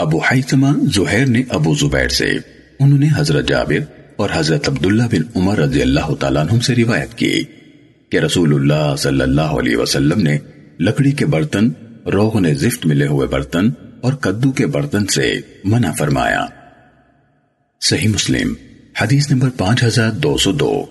ابو حیثمہ زہیر نے ابو زبیر سے، انہوں نے حضرت جابر اور حضرت عبداللہ بن عمر رضی اللہ تعالیٰ عنہ سے روایت کی کہ رسول اللہ صلی اللہ علیہ وسلم نے لکڑی کے برتن، روغن زفت ملے ہوئے برتن اور کدو کے برتن سے منع فرمایا۔ صحیح مسلم، حدیث نمبر پانچ ہزار دو سو دو۔